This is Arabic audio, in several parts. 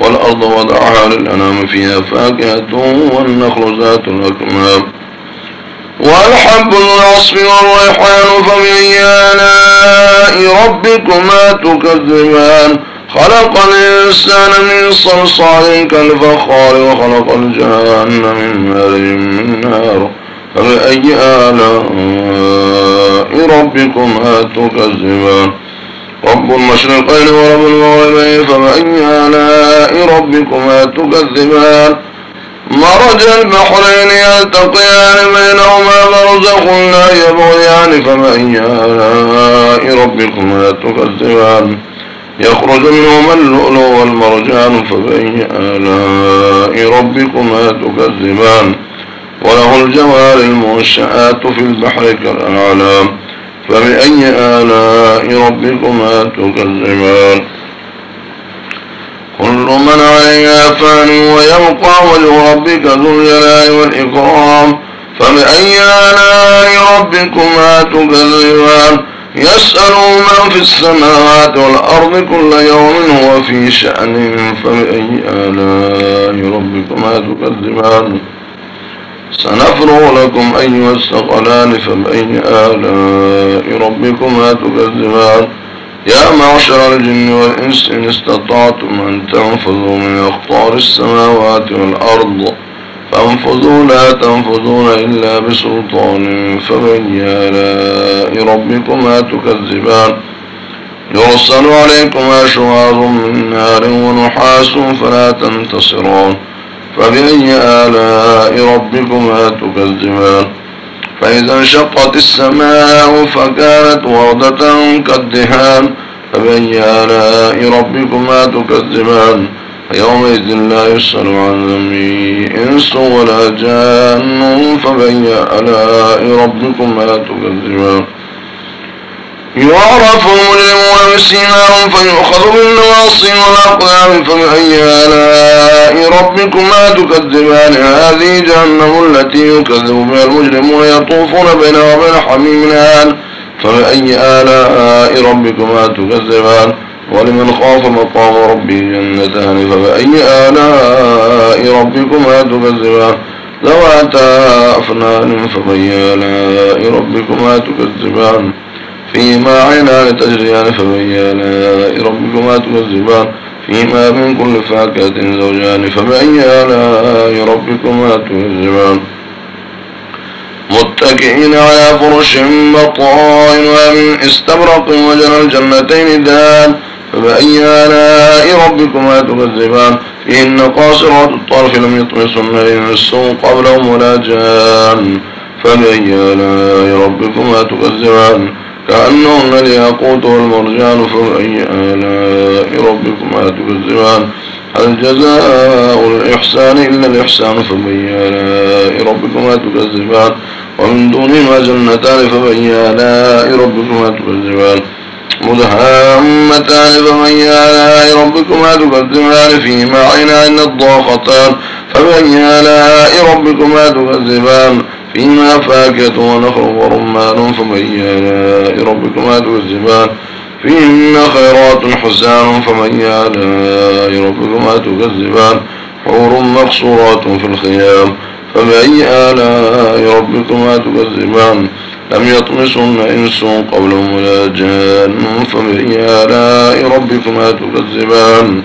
والأرض وضعها للأنام فيها فاكهة والنخل ذات الأكمام. والحب العصف والريحان فبأي آلاء ربكما تكذبان. خلق الإنسان من صلصال كالفخار وخلق الجان من مارج من نار. فبأي آلاء ربكما تكذبان. رب المشرقين ورب المغربين فبأي آلاء ربكما تكذبان. مرج البحرين يلتقيان بينهما برزخ لا يبغيان فبأي آلاء ربكما تكذبان. يخرج منهما اللؤلؤ والمرجان فبأي آلاء ربكما تكذبان. وله الجوار المنشآت في البحر كالأعلام. فبأي آلاء ربكما تكذبان؟ كل من عليها فان ويبقى وجه ربك ذو الجلال والإكرام. فبأي آلاء ربكما تكذبان؟ يسأل من في السماوات والأرض كل يوم هو في شأن. فبأي آلاء ربكما تكذبان؟ سنفرغ لكم أيها الثقلان فبأي آلاء ربكما تكذبان. يا معشر الجن والإنس إن استطعتم أن تنفذوا من أخطار السماوات والأرض فانفذوا لا تنفذون إلا بسلطان فبأي آلاء ربكما تكذبان. يرسل عليكما شواظ من نار ونحاس فلا تنتصرون. فبأي آلاء ربكما تكذبان؟ فإذا انشقت السماء فكانت وردة كالدهان فبأي آلاء ربكما تكذبان؟ يومئذ لا يسأل عن ذنبه إنس ولا جان فبأي آلاء ربكما تكذبان؟ يعرف المجرمون بسيماهم فيؤخذ بالنواصي والأقدام فبأي آلاء ربكما تكذبان؟ هذه جهنم التي يكذب بها المجرمون يطوفون بينها وبين حميم آن فبأي آلاء ربكما تكذبان؟ ولمن خاف مقام ربه جنتان فبأي آلاء ربكما تكذبان؟ ذواتا أفنان فبأي آلاء ربكما تكذبان؟ فيما عينان تجريان فبأي آلاء ربكما تكذبان. فيما من كل فاكهة زوجان فبأي آلاء ربكما تكذبان. متكئين على فرش بطائنها من استبرق وجنى الجنتين دان فبأي آلاء ربكما تكذبان. فيهن قاصرات الطرف لم يطمسن إنس قبلهم ولا جان فبأي آلاء ربكما تكذبان. كأنهن الياقوت والمرجان فبأي آلاء ربكما تكذبان هل جزاء الإحسان إلا الإحسان فبأي آلاء ربكما تكذبان ومن دونهما جنتان فبأي آلاء ربكما تكذبان مدهامتان فبأي آلاء ربكما تكذبان فيما عينان الضاقتان فبأي آلاء ربكما تكذبان فيما فاكهة ونخل ورمان فبأي آلاء ربكما تكذبان فيهن خيرات حسان فبأي آلاء ربكما تكذبان حور مقصورات في الخيام فبأي آلاء ربكما تكذبان لم يطمسن إنس قبلهم ولا جان فبأي آلاء ربكما تكذبان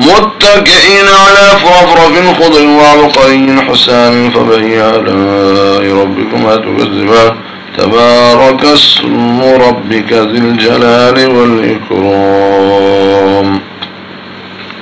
متكئين على فرفرف خضر وعبقري حسان فبأي آلاء ربكما تكذبان تبارك اسم ربك ذي الجلال والإكرام.